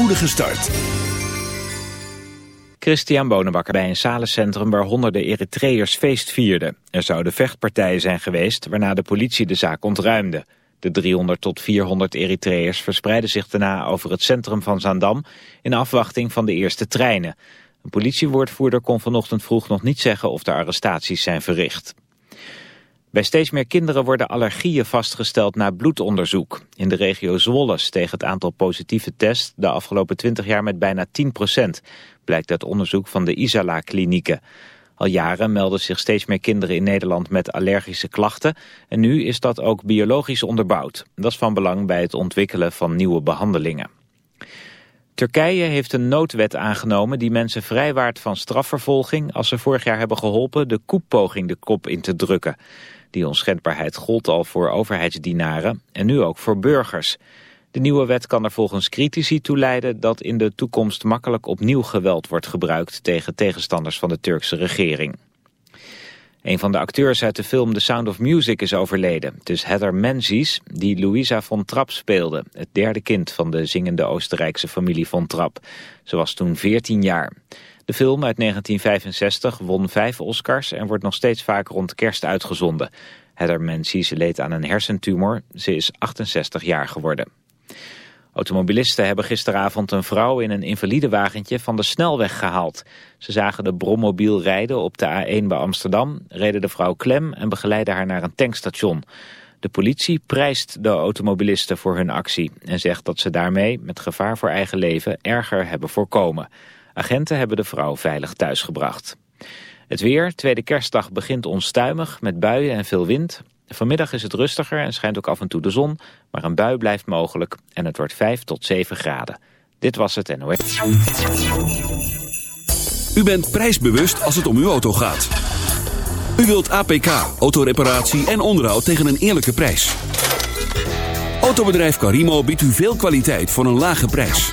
spoedige start. Christian Bonenbakker bij een salencentrum waar honderden Eritreërs feest vierden. Er zouden vechtpartijen zijn geweest waarna de politie de zaak ontruimde. De 300 tot 400 Eritreërs verspreidden zich daarna over het centrum van Zaandam in afwachting van de eerste treinen. Een politiewoordvoerder kon vanochtend vroeg nog niet zeggen of de arrestaties zijn verricht. Bij steeds meer kinderen worden allergieën vastgesteld na bloedonderzoek. In de regio Zwolle steeg het aantal positieve tests de afgelopen 20 jaar met bijna 10% blijkt uit onderzoek van de Isala-klinieken. Al jaren melden zich steeds meer kinderen in Nederland met allergische klachten en nu is dat ook biologisch onderbouwd. Dat is van belang bij het ontwikkelen van nieuwe behandelingen. Turkije heeft een noodwet aangenomen die mensen vrijwaart van strafvervolging als ze vorig jaar hebben geholpen de koepoging de kop in te drukken. Die onschendbaarheid gold al voor overheidsdienaren en nu ook voor burgers. De nieuwe wet kan er volgens critici toe leiden dat in de toekomst makkelijk opnieuw geweld wordt gebruikt tegen tegenstanders van de Turkse regering. Een van de acteurs uit de film The Sound of Music is overleden. Het is Heather Menzies, die Louisa von Trapp speelde. Het derde kind van de zingende Oostenrijkse familie von Trapp. Ze was toen 14 jaar. De film uit 1965 won vijf Oscars en wordt nog steeds vaak rond kerst uitgezonden. Heather Menzies leed aan een hersentumor. Ze is 68 jaar geworden. Automobilisten hebben gisteravond een vrouw in een invalidewagentje van de snelweg gehaald. Ze zagen de brommobiel rijden op de A1 bij Amsterdam, reden de vrouw klem en begeleidden haar naar een tankstation. De politie prijst de automobilisten voor hun actie en zegt dat ze daarmee, met gevaar voor eigen leven, erger hebben voorkomen. Agenten hebben de vrouw veilig thuisgebracht. Het weer, tweede kerstdag begint onstuimig met buien en veel wind. Vanmiddag is het rustiger en schijnt ook af en toe de zon, maar een bui blijft mogelijk en het wordt 5 tot 7 graden. Dit was het NOS. U bent prijsbewust als het om uw auto gaat. U wilt APK, autoreparatie en onderhoud tegen een eerlijke prijs. Autobedrijf Carimo biedt u veel kwaliteit voor een lage prijs.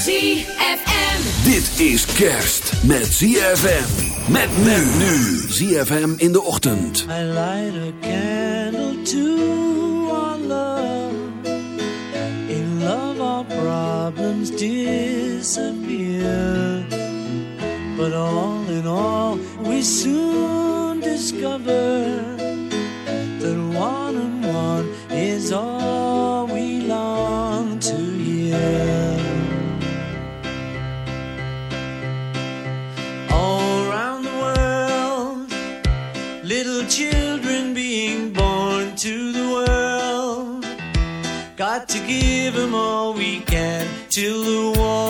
ZFM. Dit is kerst met ZFM. Met men nu. ZFM in de ochtend. I light a candle to our love. In love, our problems disappear. But all in all, we soon discover that one and one is all we long to hear. Till the war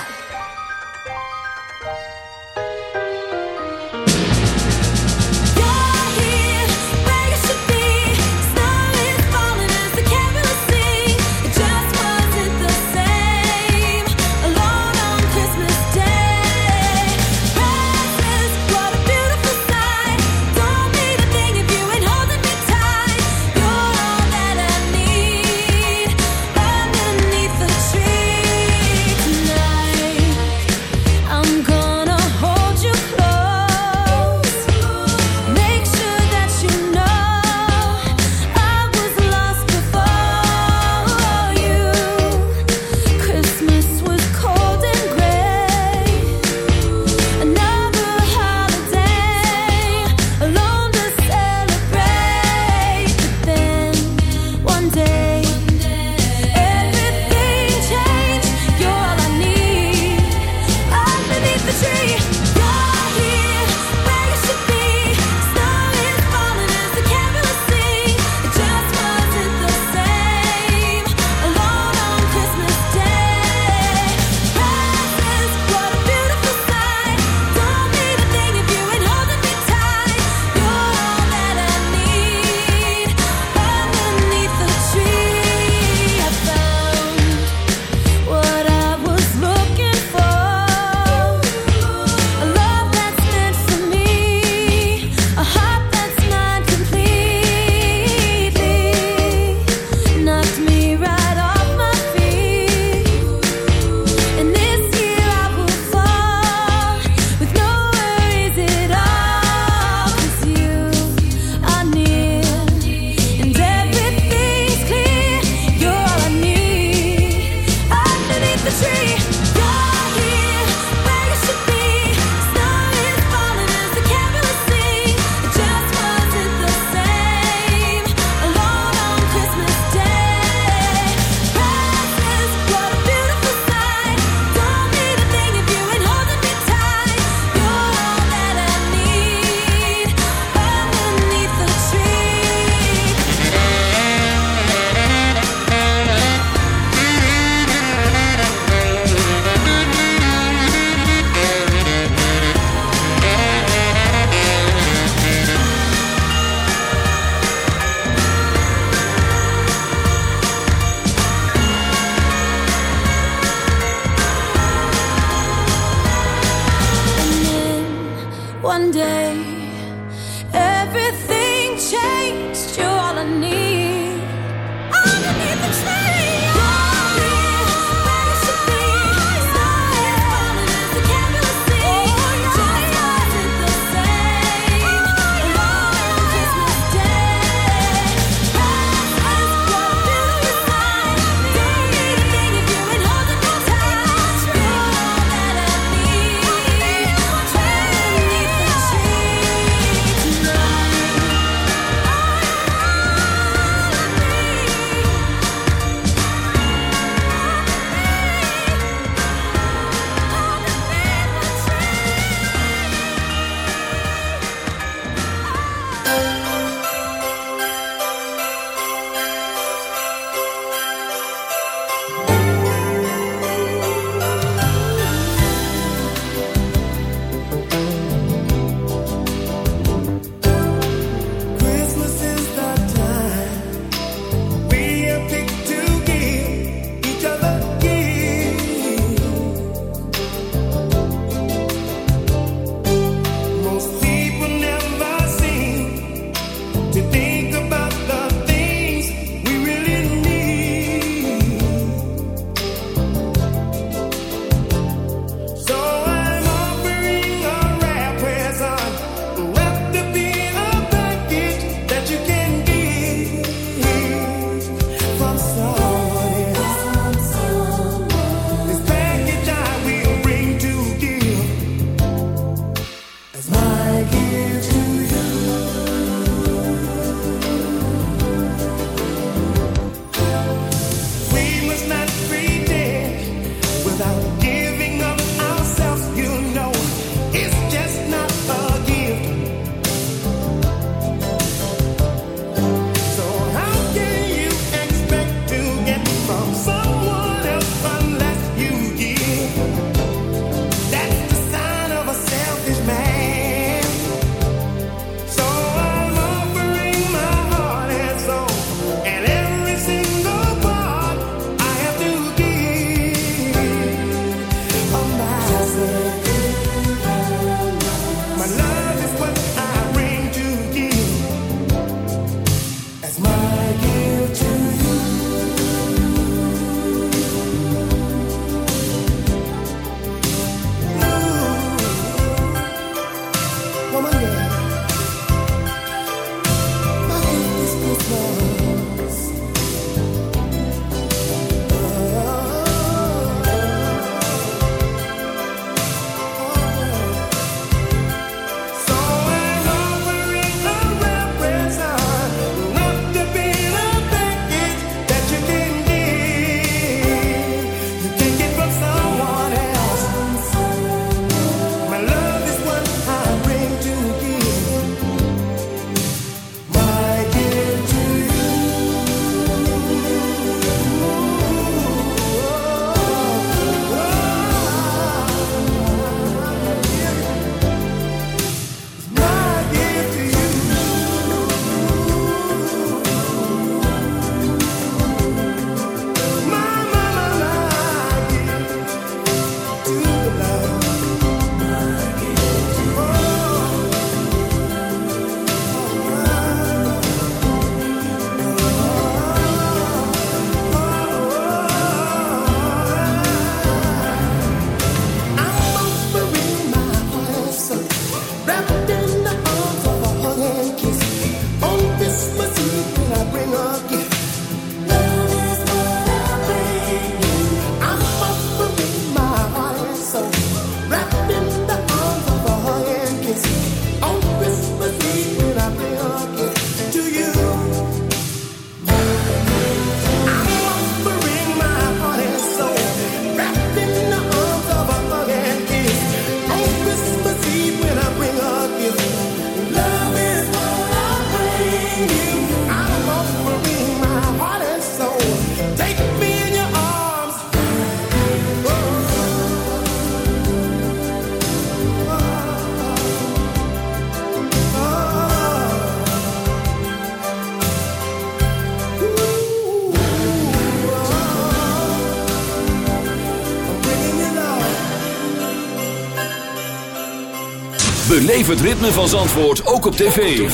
Het ritme van Zandvoort ook op tv.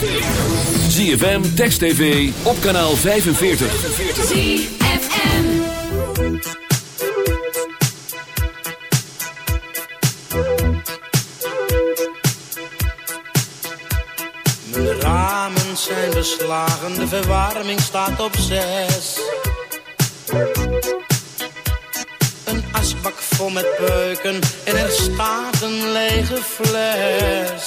ZFM, Text TV, op kanaal 45. ZFM. Mijn ramen zijn beslagen, de verwarming staat op zes. Een asbak vol met peuken en er staat een lege fles.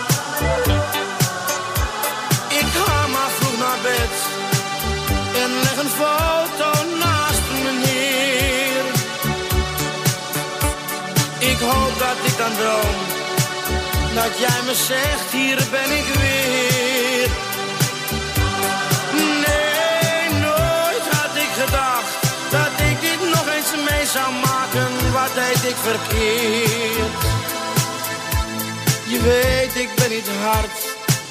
Ik dan droom, dat jij me zegt, hier ben ik weer. Nee, nooit had ik gedacht dat ik dit nog eens mee zou maken. Wat deed ik verkeerd? Je weet, ik ben niet hard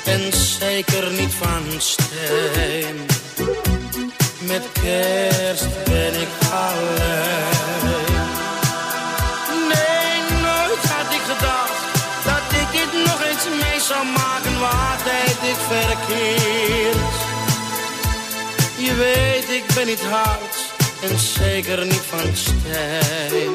en zeker niet van steen. Met kerst ben ik alleen. Eens mee zou maken. Wat deed ik verkeerd? Je weet, ik ben niet hard en zeker niet van steen.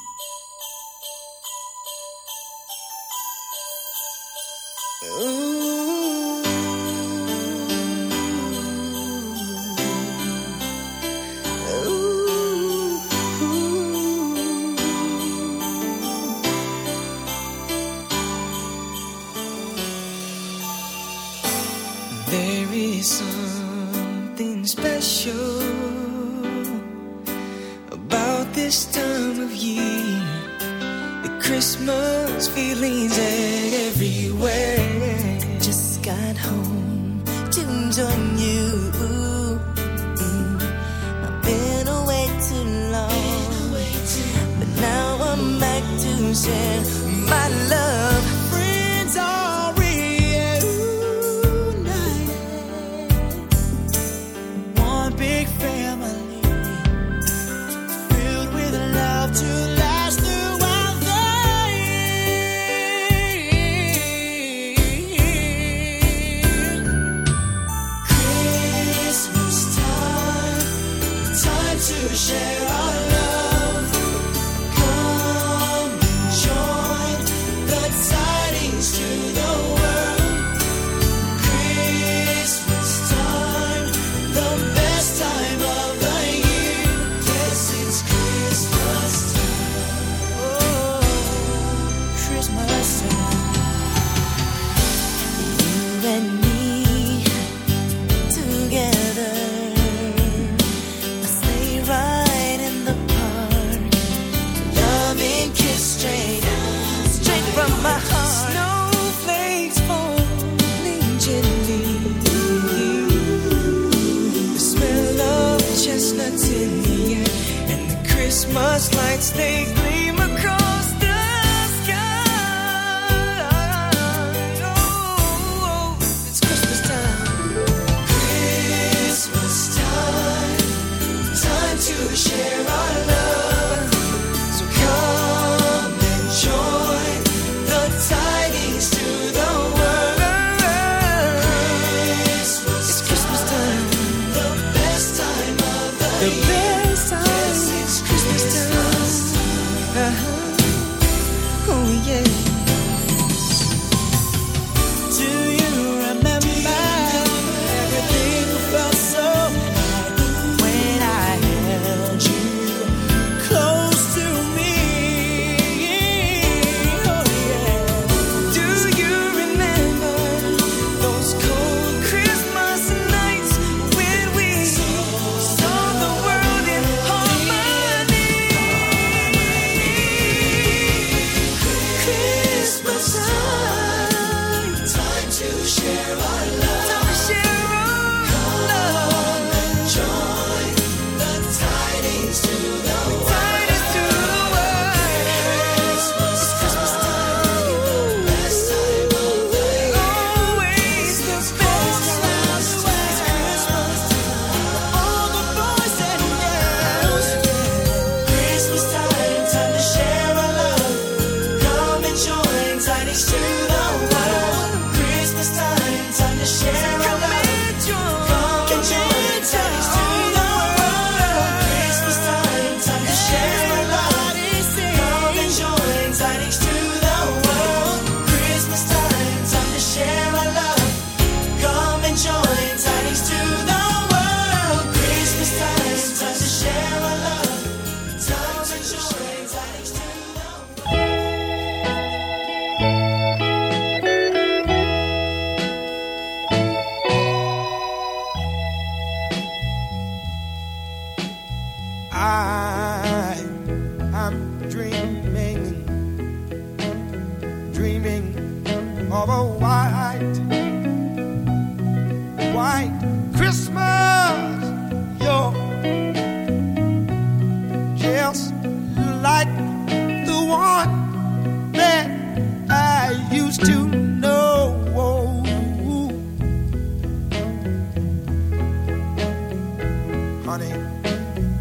honey.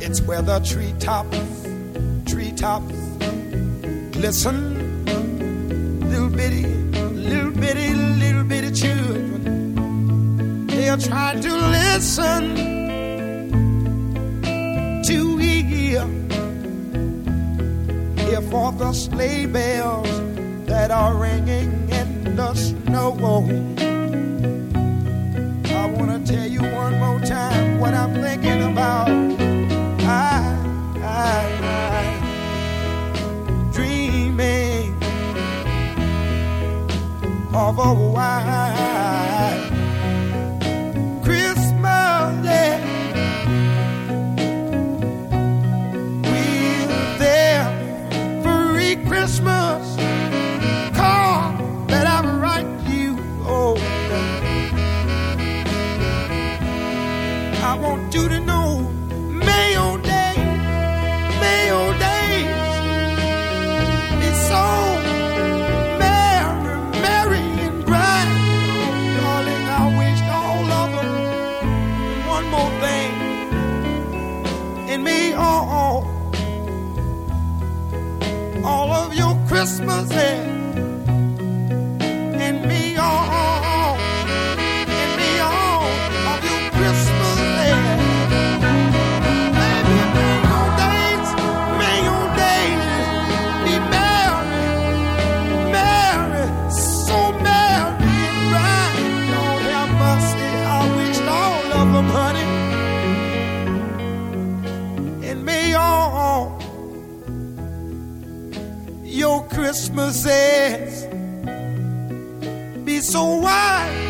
It's where the treetops, treetops glisten. Little bitty, little bitty, little bitty children. They are trying to listen to hear, hear for the sleigh bells that are ringing in the snow. I wanna tell you one more time what I'm thinking. of a while. your Christmases be so white.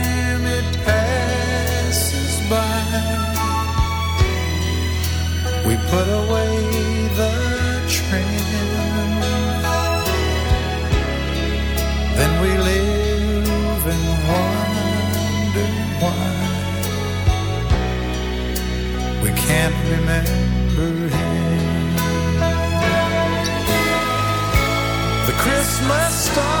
put away the trim. Then we live and wonder why we can't remember him. The Christmas star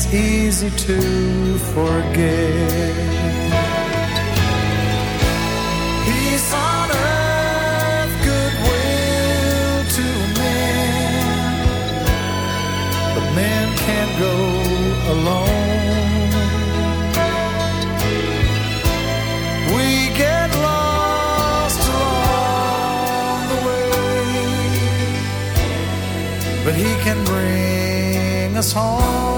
It's easy to forget. Peace on earth, goodwill to men. But men can't go alone. We get lost along the way, but He can bring us home.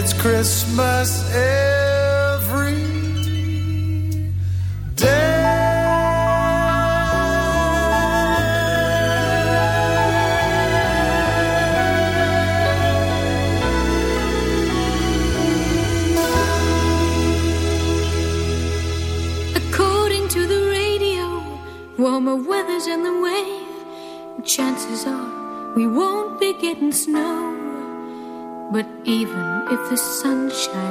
it's Christmas every the sunshine.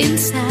inside.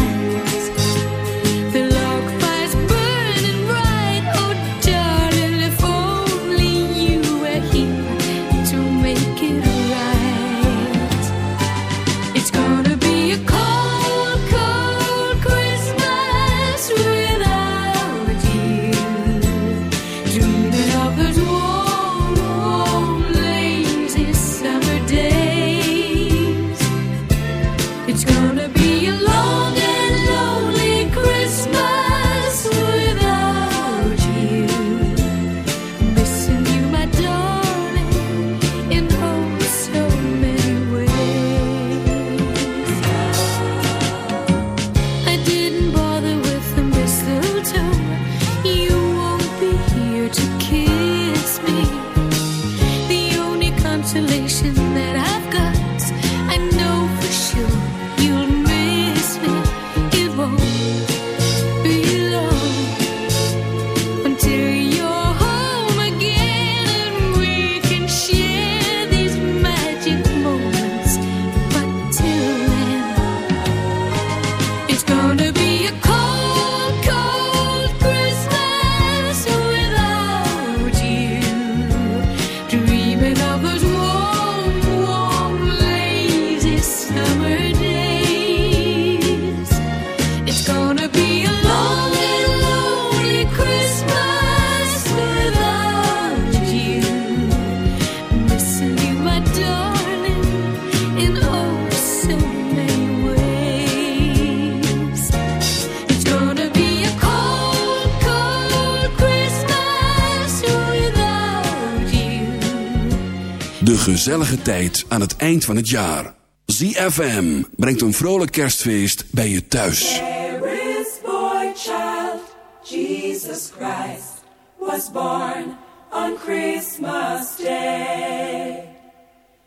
De gezellige tijd aan het eind van het jaar. ZFM brengt een vrolijk kerstfeest bij je thuis. There is boy child, Jesus Christ, was born on Christmas Day.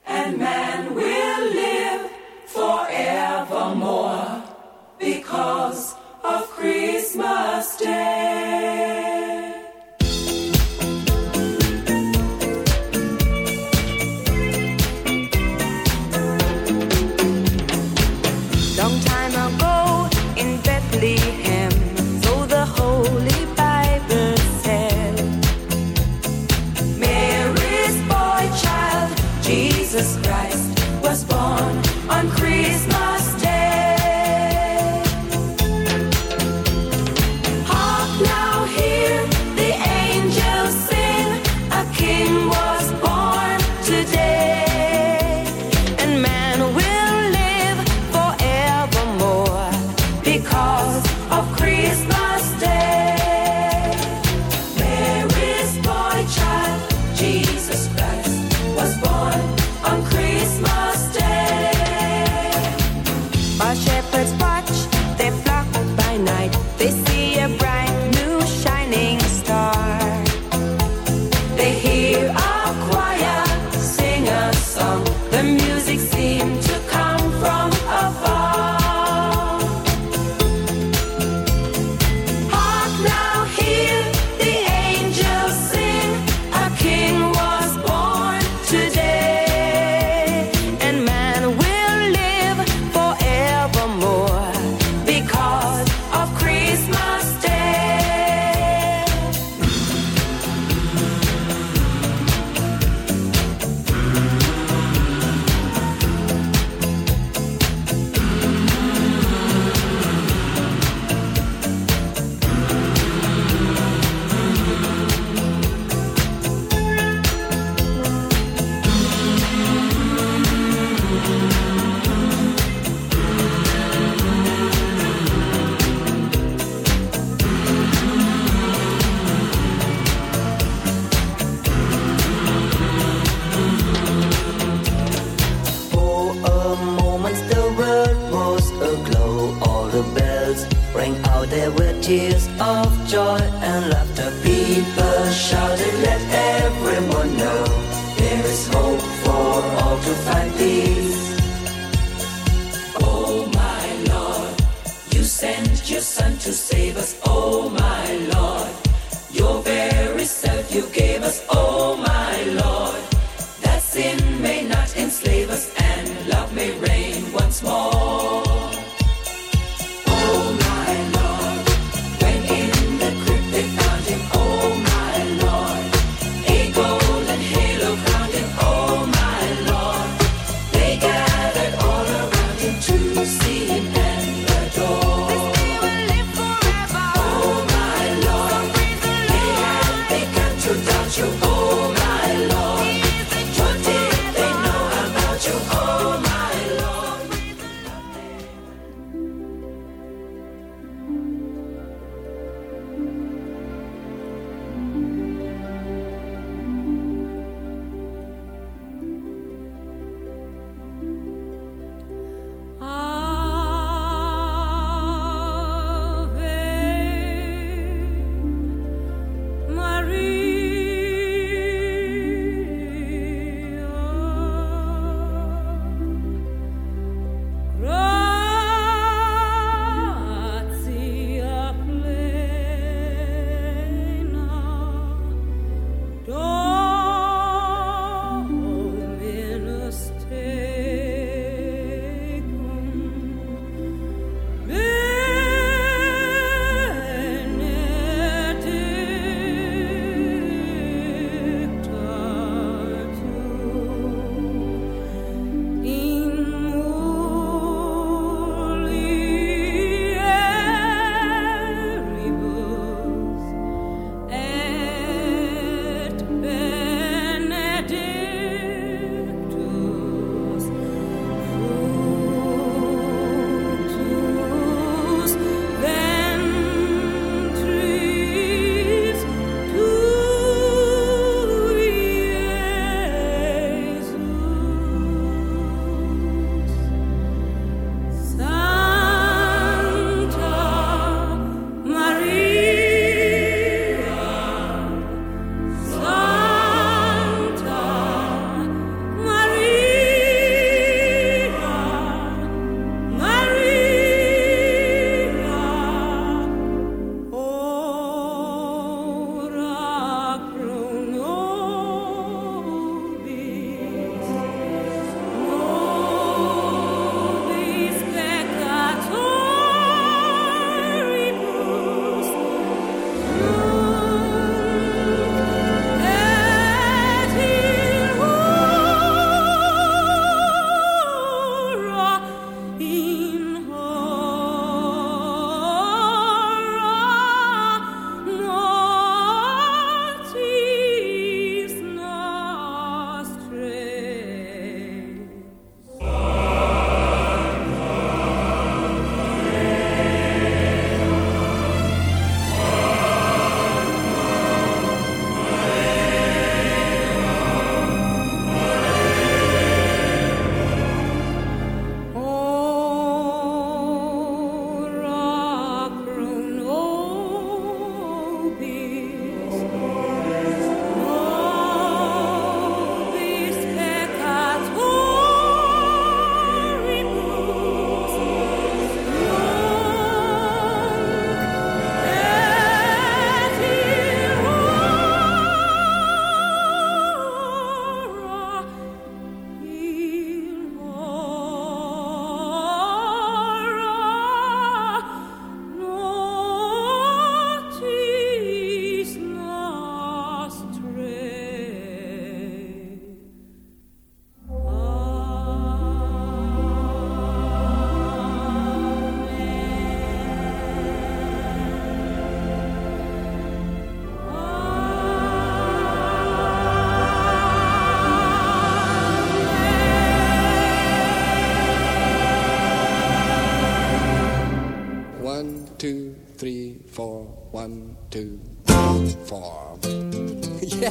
And man will live forevermore because of Christmas Day.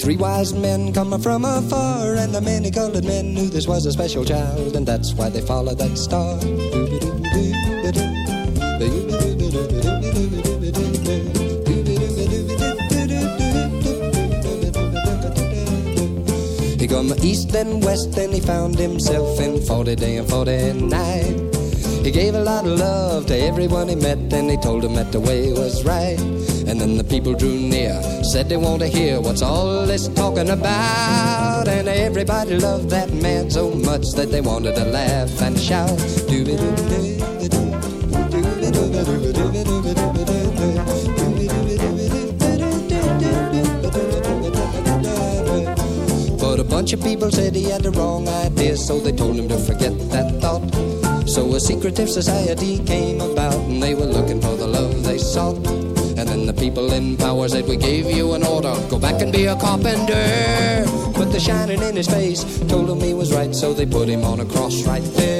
three wise men coming from afar. And the many colored men knew this was a special child, and that's why they followed that star. He come east and west and he found himself in 40 day and 40 night. He gave a lot of love to everyone he met and he told him that the way was right. And then the people drew near, said they want to hear what's all this talking about. And everybody loved that man so much that they wanted to laugh and shout. But a bunch of people said he had the wrong idea, so they told him to forget that thought. So a secretive society came about, and they were looking for the love they sought. People in power said, We gave you an order, go back and be a carpenter. But the shining in his face told him he was right, so they put him on a cross right there.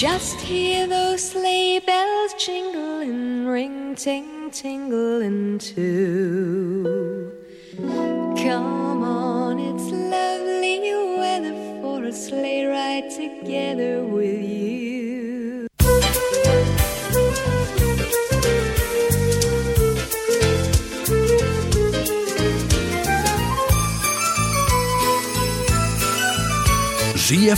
Just